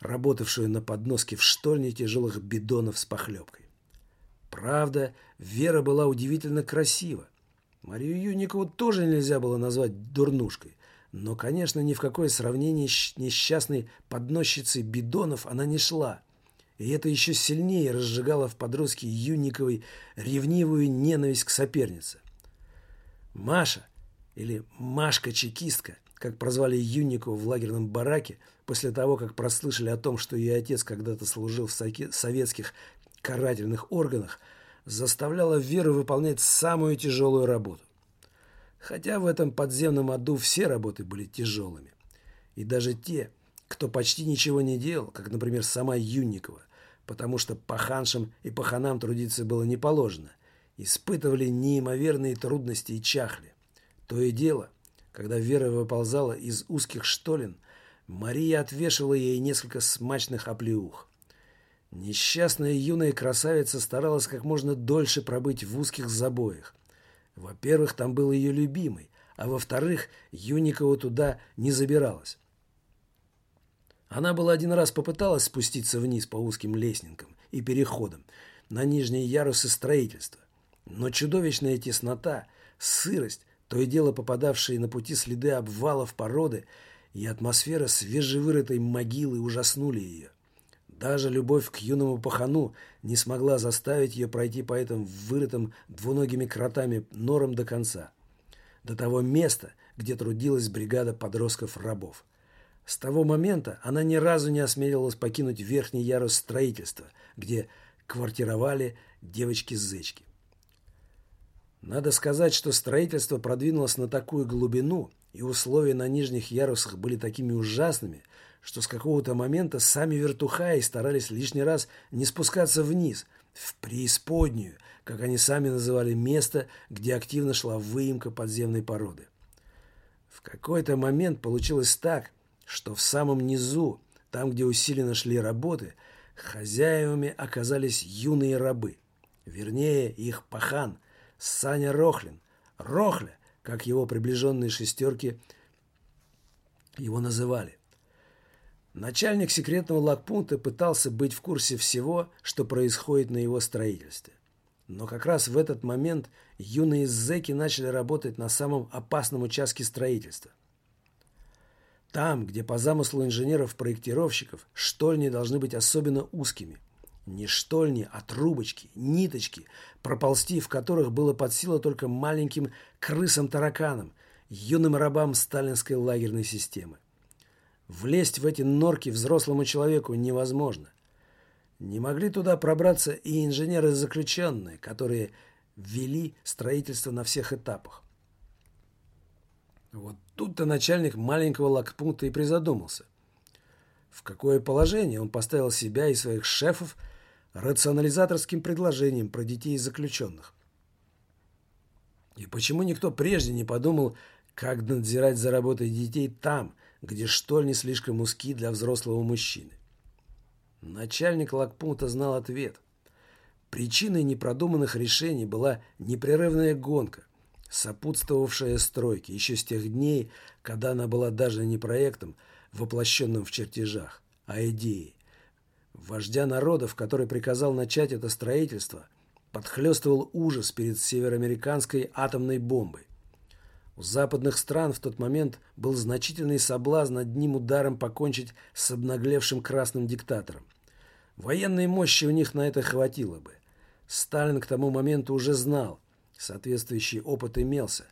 A: работавшую на подноске в штольне тяжелых бидонов с похлебкой. Правда, Вера была удивительно красива. Марию Юникову тоже нельзя было назвать дурнушкой. Но, конечно, ни в какое сравнение с несчастной подносчицей бидонов она не шла. И это еще сильнее разжигало в подростке Юниковой ревнивую ненависть к сопернице. Маша, или Машка-чекистка, как прозвали Юникову в лагерном бараке, после того, как прослышали о том, что ее отец когда-то служил в советских карательных органах заставляла Веру выполнять самую тяжелую работу. Хотя в этом подземном аду все работы были тяжелыми. И даже те, кто почти ничего не делал, как, например, сама Юнникова, потому что паханшам и паханам трудиться было не положено, испытывали неимоверные трудности и чахли. То и дело, когда Вера выползала из узких штолен, Мария отвешивала ей несколько смачных оплеух. Несчастная юная красавица старалась как можно дольше пробыть в узких забоях. Во-первых, там был ее любимый, а во-вторых, Юникова туда не забиралась. Она была один раз попыталась спуститься вниз по узким лестницам и переходам на нижние ярусы строительства. Но чудовищная теснота, сырость, то и дело попадавшие на пути следы обвалов породы и атмосфера свежевырытой могилы ужаснули ее. Даже любовь к юному пахану не смогла заставить ее пройти по этим вырытым двуногими кротами норам до конца. До того места, где трудилась бригада подростков-рабов. С того момента она ни разу не осмеливалась покинуть верхний ярус строительства, где квартировали девочки-зычки. Надо сказать, что строительство продвинулось на такую глубину, и условия на нижних ярусах были такими ужасными, что с какого-то момента сами вертухаи старались лишний раз не спускаться вниз, в преисподнюю, как они сами называли место, где активно шла выемка подземной породы. В какой-то момент получилось так, что в самом низу, там, где усиленно шли работы, хозяевами оказались юные рабы. Вернее, их пахан, Саня Рохлин. Рохля, как его приближенные шестерки его называли. Начальник секретного лагпункта пытался быть в курсе всего, что происходит на его строительстве. Но как раз в этот момент юные зэки начали работать на самом опасном участке строительства. Там, где по замыслу инженеров-проектировщиков штольни должны быть особенно узкими. Не штольни, а трубочки, ниточки, проползти в которых было под силу только маленьким крысам-тараканам, юным рабам сталинской лагерной системы. Влезть в эти норки взрослому человеку невозможно. Не могли туда пробраться и инженеры-заключенные, которые вели строительство на всех этапах. Вот тут-то начальник маленького лагпункта и призадумался. В какое положение он поставил себя и своих шефов рационализаторским предложением про детей заключенных? И почему никто прежде не подумал, как надзирать за работой детей там, где штоль не слишком узки для взрослого мужчины. Начальник лагпункта знал ответ. Причиной непродуманных решений была непрерывная гонка, сопутствовавшая стройке еще с тех дней, когда она была даже не проектом, воплощенным в чертежах, а идеей. Вождя народов, который приказал начать это строительство, подхлестывал ужас перед североамериканской атомной бомбой. У западных стран в тот момент был значительный соблазн одним ударом покончить с обнаглевшим красным диктатором. Военной мощи у них на это хватило бы. Сталин к тому моменту уже знал, соответствующий опыт имелся,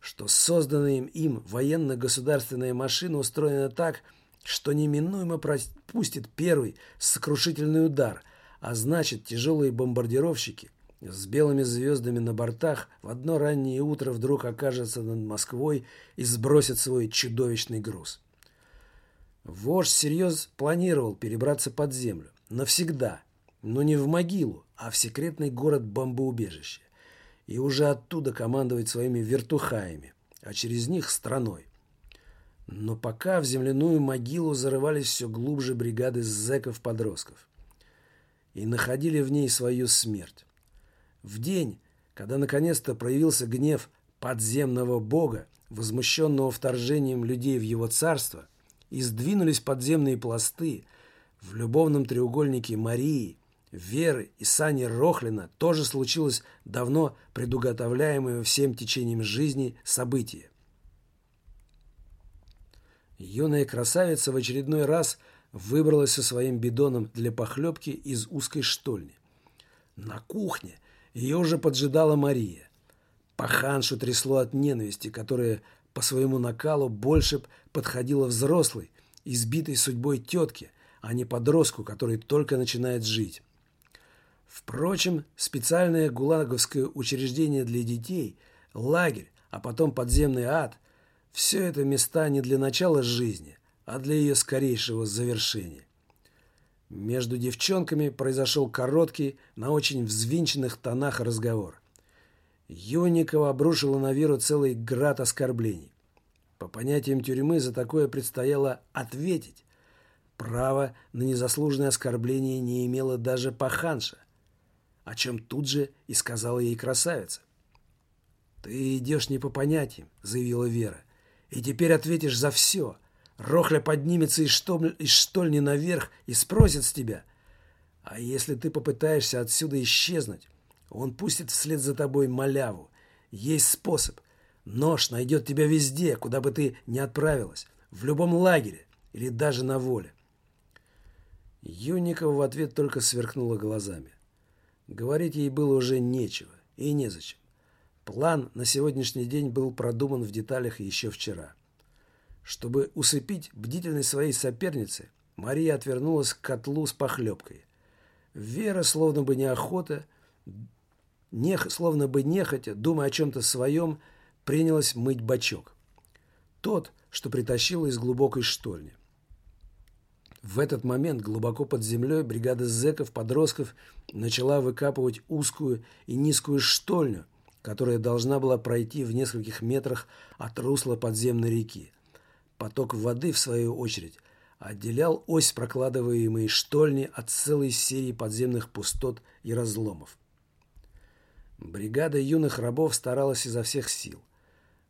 A: что созданная им военно-государственная машина устроена так, что неминуемо пропустит первый сокрушительный удар, а значит тяжелые бомбардировщики с белыми звездами на бортах в одно раннее утро вдруг окажется над Москвой и сбросит свой чудовищный груз. Вождь всерьез планировал перебраться под землю. Навсегда. но не в могилу, а в секретный город-бомбоубежище. И уже оттуда командовать своими вертухаями, а через них страной. Но пока в земляную могилу зарывались все глубже бригады зэков-подростков. И находили в ней свою смерть. В день, когда наконец-то проявился гнев подземного бога, возмущенного вторжением людей в его царство, и сдвинулись подземные пласты в любовном треугольнике Марии, Веры и Сани Рохлина тоже случилось давно предуготовляемое всем течением жизни событие. Юная красавица в очередной раз выбралась со своим бидоном для похлебки из узкой штольни. На кухне ее уже поджидала Мария. Паханшу трясло от ненависти, которая по своему накалу больше подходила взрослой, избитой судьбой тетке, а не подростку, который только начинает жить. Впрочем, специальное гулаговское учреждение для детей, лагерь, а потом подземный ад – все это места не для начала жизни, а для ее скорейшего завершения. Между девчонками произошел короткий, на очень взвинченных тонах разговор. Юникова обрушила на Веру целый град оскорблений. По понятиям тюрьмы за такое предстояло ответить. Право на незаслуженное оскорбление не имела даже паханша, о чем тут же и сказала ей красавица. «Ты идешь не по понятиям», — заявила Вера. И теперь ответишь за все. Рохля поднимется из, штоль, из штольни наверх и спросит с тебя. А если ты попытаешься отсюда исчезнуть, он пустит вслед за тобой маляву. Есть способ. Нож найдет тебя везде, куда бы ты ни отправилась. В любом лагере или даже на воле. Юникова в ответ только сверкнула глазами. Говорить ей было уже нечего и незачем. План на сегодняшний день был продуман в деталях еще вчера. Чтобы усыпить бдительность своей соперницы, Мария отвернулась к котлу с похлебкой. Вера, словно бы неохота, не, словно бы нехотя, думая о чем-то своем, принялась мыть бачок. Тот, что притащила из глубокой штольни. В этот момент глубоко под землей бригада зэков-подростков начала выкапывать узкую и низкую штольню – которая должна была пройти в нескольких метрах от русла подземной реки. Поток воды, в свою очередь, отделял ось прокладываемой штольни от целой серии подземных пустот и разломов. Бригада юных рабов старалась изо всех сил.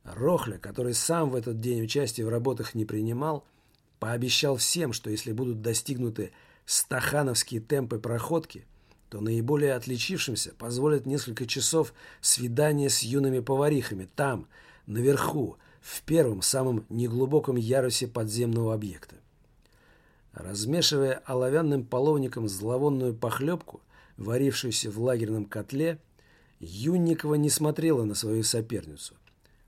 A: Рохля, который сам в этот день участие в работах не принимал, пообещал всем, что если будут достигнуты стахановские темпы проходки – то наиболее отличившимся позволят несколько часов свидания с юными поварихами там, наверху, в первом, самом неглубоком ярусе подземного объекта. Размешивая оловянным половником зловонную похлебку, варившуюся в лагерном котле, Юнникова не смотрела на свою соперницу.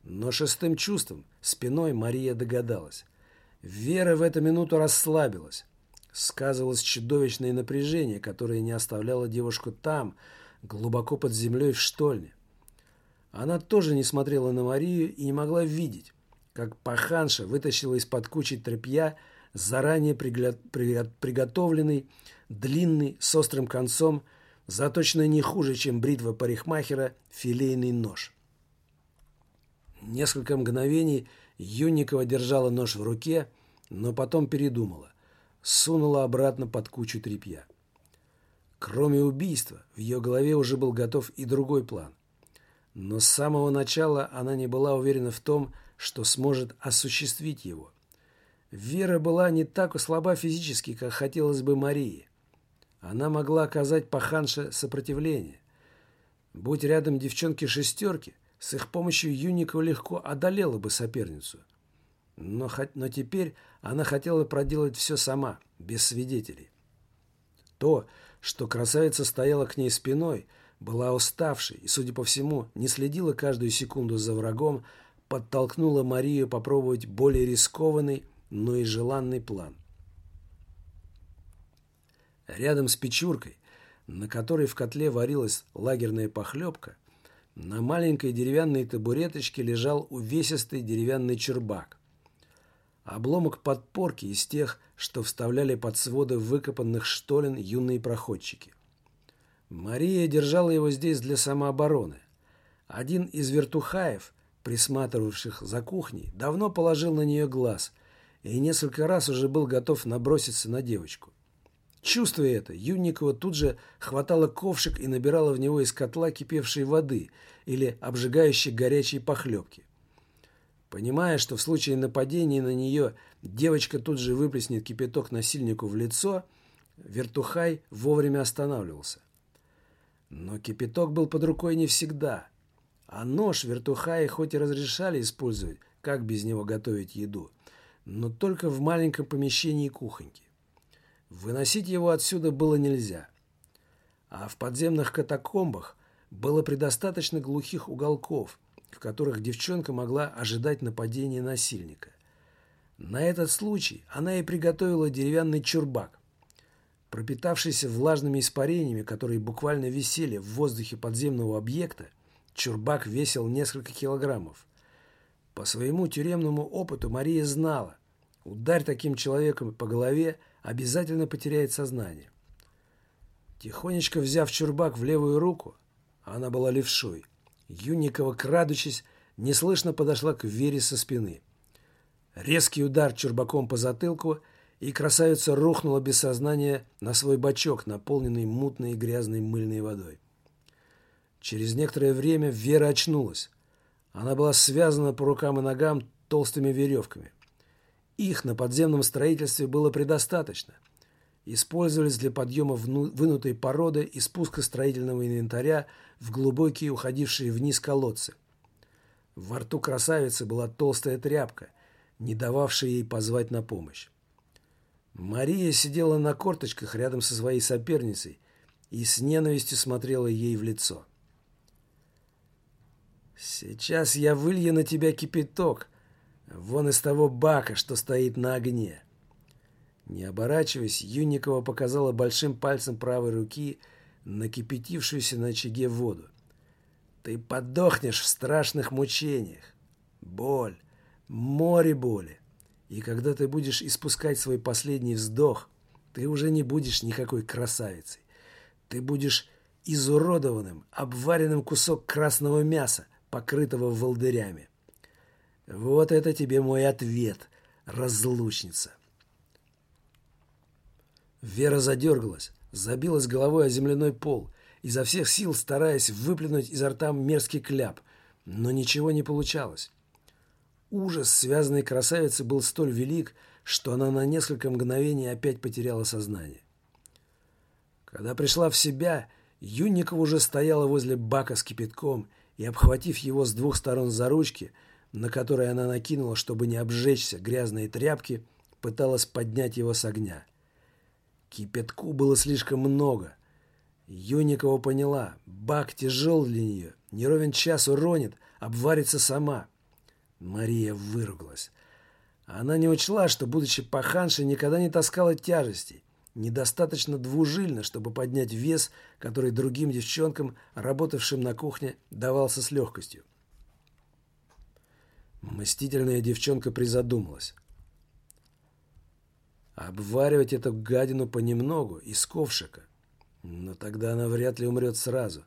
A: Но шестым чувством, спиной Мария догадалась. Вера в эту минуту расслабилась сказывалось чудовищное напряжение, которое не оставляло девушку там, глубоко под землей в штольне. Она тоже не смотрела на Марию и не могла видеть, как паханша вытащила из-под кучи тряпья заранее приготовленный, длинный, с острым концом, заточенный не хуже, чем бритва парикмахера, филейный нож. Несколько мгновений Юникова держала нож в руке, но потом передумала сунула обратно под кучу тряпья. Кроме убийства, в ее голове уже был готов и другой план. Но с самого начала она не была уверена в том, что сможет осуществить его. Вера была не так слаба физически, как хотелось бы Марии. Она могла оказать паханше сопротивление. Будь рядом девчонки-шестерки, с их помощью Юникова легко одолела бы соперницу – но, но теперь она хотела проделать все сама, без свидетелей. То, что красавица стояла к ней спиной, была уставшей и, судя по всему, не следила каждую секунду за врагом, подтолкнула Марию попробовать более рискованный, но и желанный план. Рядом с печуркой, на которой в котле варилась лагерная похлебка, на маленькой деревянной табуреточке лежал увесистый деревянный чербак. Обломок подпорки из тех, что вставляли под своды выкопанных штолен юные проходчики. Мария держала его здесь для самообороны. Один из вертухаев, присматривавших за кухней, давно положил на нее глаз и несколько раз уже был готов наброситься на девочку. Чувствуя это, Юнникова тут же хватала ковшик и набирала в него из котла кипевшей воды или обжигающей горячей похлебки. Понимая, что в случае нападения на нее девочка тут же выплеснет кипяток насильнику в лицо, Вертухай вовремя останавливался. Но кипяток был под рукой не всегда, а нож Вертухаи хоть и разрешали использовать, как без него готовить еду, но только в маленьком помещении кухоньки. Выносить его отсюда было нельзя. А в подземных катакомбах было предостаточно глухих уголков, в которых девчонка могла ожидать нападения насильника. На этот случай она и приготовила деревянный чурбак. Пропитавшийся влажными испарениями, которые буквально висели в воздухе подземного объекта, чурбак весил несколько килограммов. По своему тюремному опыту Мария знала, ударь таким человеком по голове, обязательно потеряет сознание. Тихонечко взяв чурбак в левую руку, она была левшой, Юникова, крадучись, неслышно подошла к Вере со спины. Резкий удар чурбаком по затылку, и красавица рухнула без сознания на свой бачок, наполненный мутной и грязной мыльной водой. Через некоторое время Вера очнулась. Она была связана по рукам и ногам толстыми веревками. Их на подземном строительстве было предостаточно. Использовались для подъема вынутой породы и спуска строительного инвентаря в глубокие уходившие вниз колодцы. Во рту красавицы была толстая тряпка, не дававшая ей позвать на помощь. Мария сидела на корточках рядом со своей соперницей и с ненавистью смотрела ей в лицо. «Сейчас я вылью на тебя кипяток», Вон из того бака, что стоит на огне. Не оборачиваясь, Юникова показала большим пальцем правой руки накипятившуюся на очаге воду. Ты подохнешь в страшных мучениях. Боль, море боли. И когда ты будешь испускать свой последний вздох, ты уже не будешь никакой красавицей. Ты будешь изуродованным, обваренным кусок красного мяса, покрытого волдырями. Вот это тебе мой ответ, разлучница. Вера задергалась, забилась головой о земляной пол, изо всех сил стараясь выплюнуть изо рта мерзкий кляп, но ничего не получалось. Ужас связанной красавицы был столь велик, что она на несколько мгновений опять потеряла сознание. Когда пришла в себя, Юнникова уже стояла возле бака с кипятком и, обхватив его с двух сторон за ручки, на которые она накинула, чтобы не обжечься, грязные тряпки, пыталась поднять его с огня. Кипятку было слишком много. Юникова поняла, бак тяжел для нее, не ровен час уронит, обварится сама. Мария выругалась. Она не учла, что, будучи паханшей, никогда не таскала тяжестей. Недостаточно двужильно, чтобы поднять вес, который другим девчонкам, работавшим на кухне, давался с легкостью. Мстительная девчонка призадумалась. Обваривать эту гадину понемногу, из ковшика. Но тогда она вряд ли умрет сразу.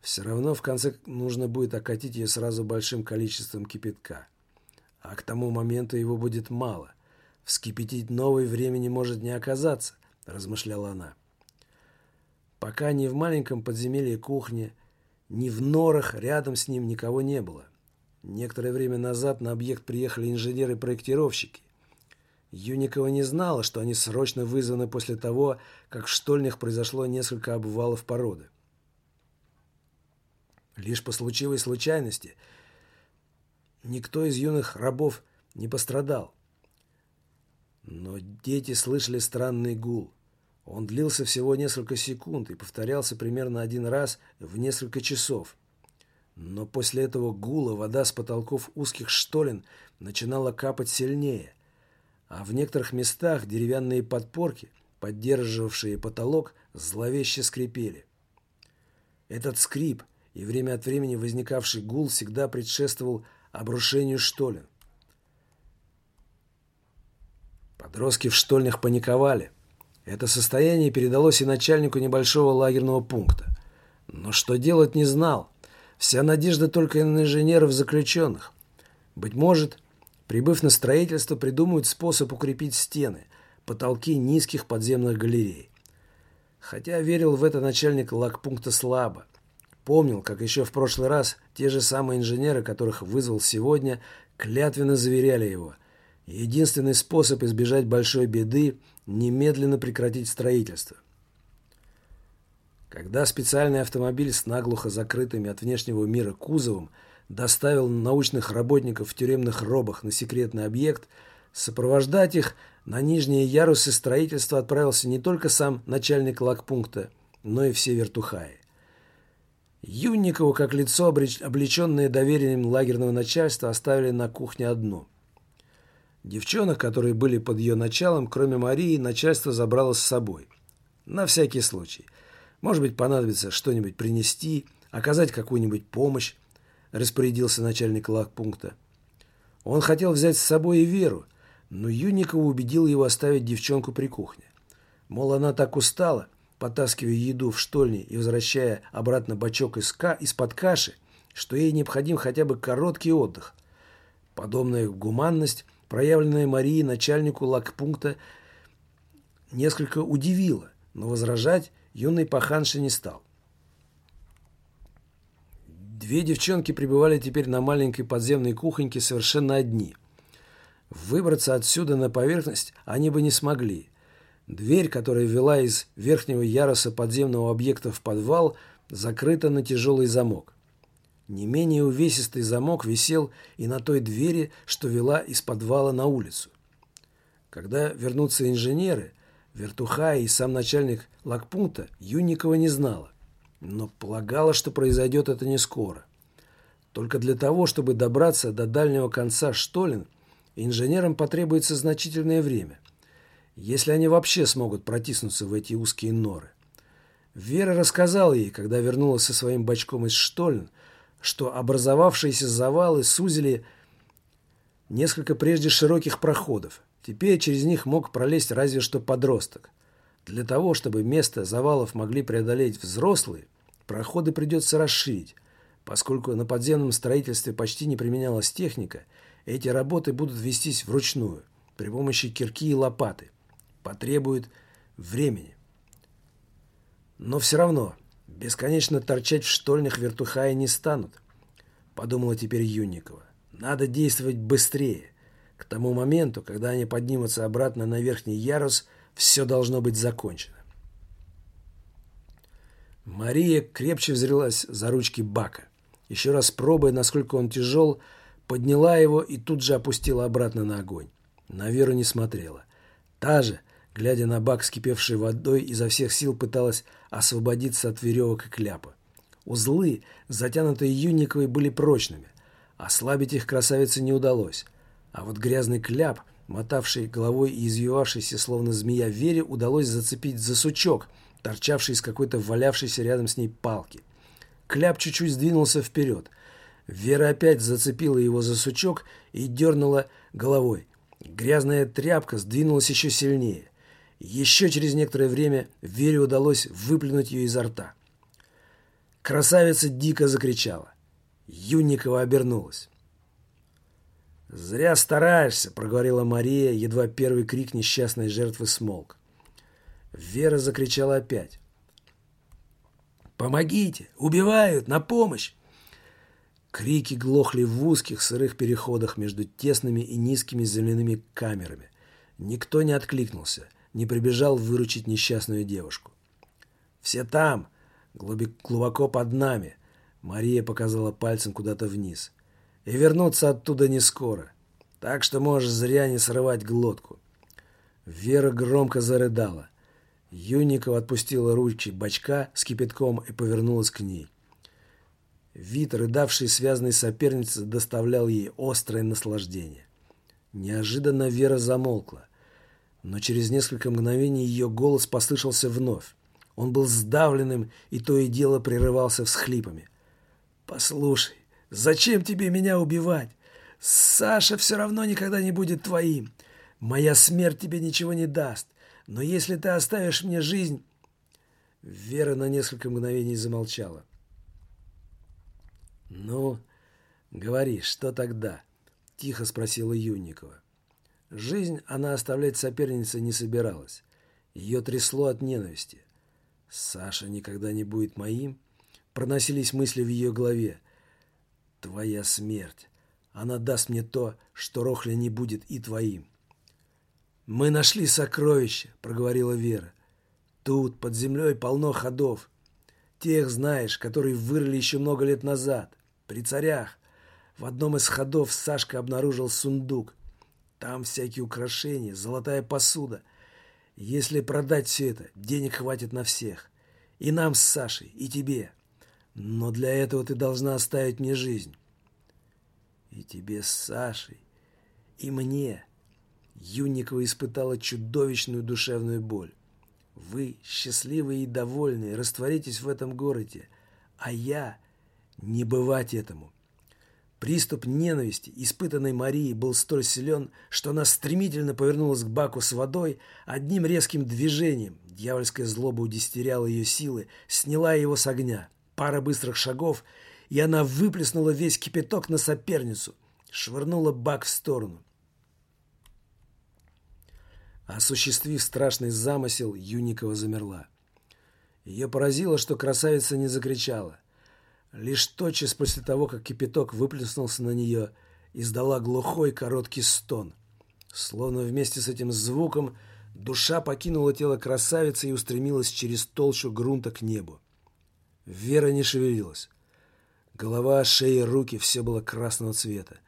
A: Все равно в конце нужно будет окатить ее сразу большим количеством кипятка. А к тому моменту его будет мало. Вскипятить новый времени может не оказаться, размышляла она. Пока ни в маленьком подземелье кухни, ни в норах рядом с ним никого не было. Некоторое время назад на объект приехали инженеры-проектировщики. Юникова не знала, что они срочно вызваны после того, как в штольнях произошло несколько обвалов породы. Лишь по случайной случайности никто из юных рабов не пострадал. Но дети слышали странный гул. Он длился всего несколько секунд и повторялся примерно один раз в несколько часов. Но после этого гула вода с потолков узких штолен начинала капать сильнее, а в некоторых местах деревянные подпорки, поддерживавшие потолок, зловеще скрипели. Этот скрип и время от времени возникавший гул всегда предшествовал обрушению штолен. Подростки в штольнях паниковали. Это состояние передалось и начальнику небольшого лагерного пункта. Но что делать не знал. Вся надежда только на инженеров-заключенных. Быть может, прибыв на строительство, придумают способ укрепить стены, потолки низких подземных галерей. Хотя верил в это начальник лагпункта слабо. Помнил, как еще в прошлый раз те же самые инженеры, которых вызвал сегодня, клятвенно заверяли его. Единственный способ избежать большой беды – немедленно прекратить строительство. Когда специальный автомобиль с наглухо закрытыми от внешнего мира кузовом доставил научных работников в тюремных робах на секретный объект, сопровождать их на нижние ярусы строительства отправился не только сам начальник лагпункта, но и все вертухаи. Юнникову, как лицо, облеченное доверием лагерного начальства, оставили на кухне одну. Девчонок, которые были под ее началом, кроме Марии, начальство забрало с собой. На всякий случай. Может быть, понадобится что-нибудь принести, оказать какую-нибудь помощь, распорядился начальник лагпункта. Он хотел взять с собой и Веру, но Юнникова убедил его оставить девчонку при кухне. Мол, она так устала, потаскивая еду в штольни и возвращая обратно бачок из-под каши, что ей необходим хотя бы короткий отдых. Подобная гуманность, проявленная Марией начальнику лагпункта, несколько удивила, но возражать юный паханша не стал. Две девчонки пребывали теперь на маленькой подземной кухоньке совершенно одни. Выбраться отсюда на поверхность они бы не смогли – Дверь, которая вела из верхнего яруса подземного объекта в подвал, закрыта на тяжелый замок. Не менее увесистый замок висел и на той двери, что вела из подвала на улицу. Когда вернутся инженеры, Вертухай и сам начальник лагпункта Юникова не знала, но полагала, что произойдет это не скоро. Только для того, чтобы добраться до дальнего конца Штолин, инженерам потребуется значительное время – если они вообще смогут протиснуться в эти узкие норы. Вера рассказала ей, когда вернулась со своим бачком из Штольн, что образовавшиеся завалы сузили несколько прежде широких проходов. Теперь через них мог пролезть разве что подросток. Для того, чтобы место завалов могли преодолеть взрослые, проходы придется расширить. Поскольку на подземном строительстве почти не применялась техника, эти работы будут вестись вручную, при помощи кирки и лопаты потребует времени. Но все равно бесконечно торчать в штольнях вертухаи не станут, подумала теперь Юнникова. Надо действовать быстрее. К тому моменту, когда они поднимутся обратно на верхний ярус, все должно быть закончено. Мария крепче взрелась за ручки бака. Еще раз пробуя, насколько он тяжел, подняла его и тут же опустила обратно на огонь. На Веру не смотрела. Та же, глядя на бак с кипевшей водой, изо всех сил пыталась освободиться от веревок и кляпа. Узлы, затянутые Юниковой, были прочными. Ослабить их красавице не удалось. А вот грязный кляп, мотавший головой и извивавшийся, словно змея Вере, удалось зацепить за сучок, торчавший из какой-то валявшейся рядом с ней палки. Кляп чуть-чуть сдвинулся вперед. Вера опять зацепила его за сучок и дернула головой. Грязная тряпка сдвинулась еще сильнее. Еще через некоторое время Вере удалось выплюнуть ее изо рта. Красавица дико закричала. Юникова обернулась. «Зря стараешься», — проговорила Мария, едва первый крик несчастной жертвы смолк. Вера закричала опять. «Помогите! Убивают! На помощь!» Крики глохли в узких сырых переходах между тесными и низкими земляными камерами. Никто не откликнулся не прибежал выручить несчастную девушку. «Все там, глубоко под нами», — Мария показала пальцем куда-то вниз. «И вернуться оттуда не скоро, так что можешь зря не срывать глотку». Вера громко зарыдала. Юникова отпустила ручки бачка с кипятком и повернулась к ней. Вид, рыдавшей связанной соперницы, доставлял ей острое наслаждение. Неожиданно Вера замолкла. Но через несколько мгновений ее голос послышался вновь. Он был сдавленным и то и дело прерывался всхлипами. «Послушай, зачем тебе меня убивать? Саша все равно никогда не будет твоим. Моя смерть тебе ничего не даст. Но если ты оставишь мне жизнь...» Вера на несколько мгновений замолчала. «Ну, говори, что тогда?» – тихо спросила Юнникова. Жизнь она оставлять сопернице не собиралась. Ее трясло от ненависти. «Саша никогда не будет моим?» Проносились мысли в ее голове. «Твоя смерть. Она даст мне то, что Рохля не будет и твоим». «Мы нашли сокровища», — проговорила Вера. «Тут, под землей, полно ходов. Тех, знаешь, которые вырыли еще много лет назад, при царях. В одном из ходов Сашка обнаружил сундук. Там всякие украшения, золотая посуда. Если продать все это, денег хватит на всех. И нам с Сашей, и тебе. Но для этого ты должна оставить мне жизнь. И тебе с Сашей, и мне. Юнникова испытала чудовищную душевную боль. Вы, счастливые и довольные, растворитесь в этом городе, а я не бывать этому. Приступ ненависти, испытанной Марией, был столь силен, что она стремительно повернулась к баку с водой одним резким движением. Дьявольская злоба удестеряла ее силы, сняла его с огня. Пара быстрых шагов, и она выплеснула весь кипяток на соперницу, швырнула бак в сторону. Осуществив страшный замысел, Юникова замерла. Ее поразило, что красавица не закричала – Лишь тотчас после того, как кипяток выплеснулся на нее, издала глухой короткий стон. Словно вместе с этим звуком душа покинула тело красавицы и устремилась через толщу грунта к небу. Вера не шевелилась. Голова, шея, руки – все было красного цвета.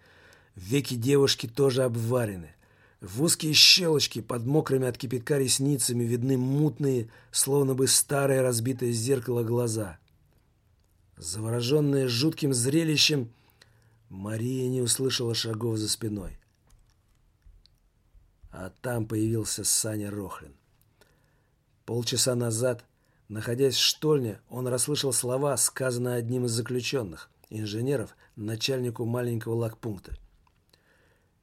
A: Веки девушки тоже обварены. В узкие щелочки под мокрыми от кипятка ресницами видны мутные, словно бы старое разбитое зеркало глаза – Завороженная жутким зрелищем, Мария не услышала шагов за спиной. А там появился Саня Рохлин. Полчаса назад, находясь в штольне, он расслышал слова, сказанные одним из заключенных, инженеров, начальнику маленького лагпункта.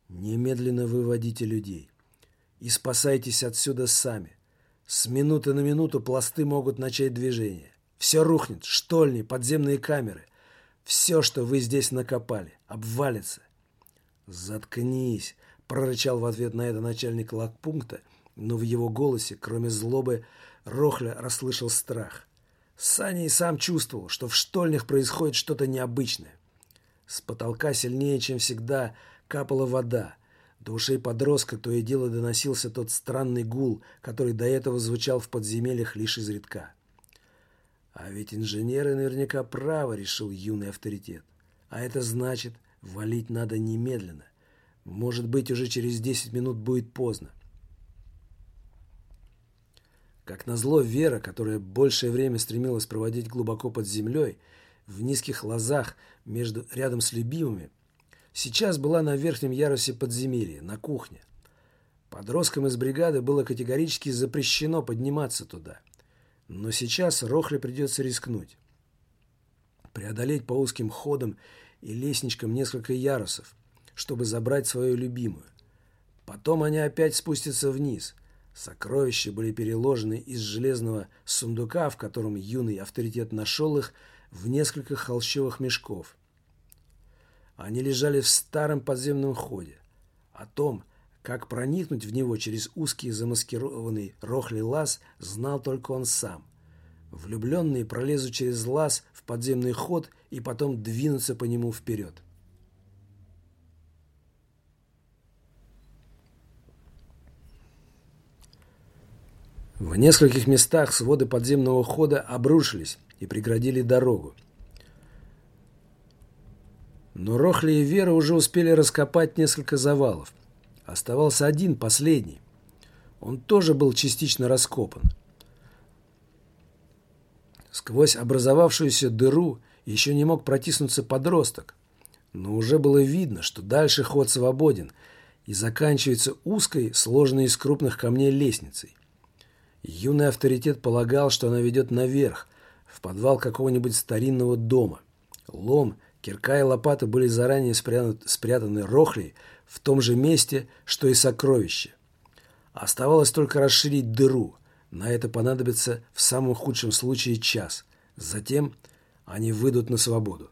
A: «Немедленно выводите людей и спасайтесь отсюда сами. С минуты на минуту пласты могут начать движение. Все рухнет, штольни, подземные камеры. Все, что вы здесь накопали, обвалится. «Заткнись!» – прорычал в ответ на это начальник лагпункта, но в его голосе, кроме злобы, Рохля расслышал страх. Саня и сам чувствовал, что в штольнях происходит что-то необычное. С потолка сильнее, чем всегда, капала вода. До ушей подростка то и дело доносился тот странный гул, который до этого звучал в подземельях лишь изредка. А ведь инженеры наверняка правы, решил юный авторитет. А это значит, валить надо немедленно. Может быть, уже через 10 минут будет поздно. Как назло, Вера, которая большее время стремилась проводить глубоко под землей, в низких лозах между, рядом с любимыми, сейчас была на верхнем ярусе подземелья, на кухне. Подросткам из бригады было категорически запрещено подниматься туда – но сейчас Рохле придется рискнуть. Преодолеть по узким ходам и лестничкам несколько ярусов, чтобы забрать свою любимую. Потом они опять спустятся вниз. Сокровища были переложены из железного сундука, в котором юный авторитет нашел их, в несколько холщовых мешков. Они лежали в старом подземном ходе. О том, как проникнуть в него через узкий замаскированный рохлый лаз, знал только он сам. Влюбленные пролезут через лаз в подземный ход и потом двинутся по нему вперед. В нескольких местах своды подземного хода обрушились и преградили дорогу. Но Рохли и Вера уже успели раскопать несколько завалов. Оставался один, последний. Он тоже был частично раскопан. Сквозь образовавшуюся дыру еще не мог протиснуться подросток, но уже было видно, что дальше ход свободен и заканчивается узкой, сложной из крупных камней лестницей. Юный авторитет полагал, что она ведет наверх, в подвал какого-нибудь старинного дома. Лом, кирка и лопата были заранее спрятаны, спрятаны рохлей в том же месте, что и сокровище. Оставалось только расширить дыру. На это понадобится в самом худшем случае час. Затем они выйдут на свободу.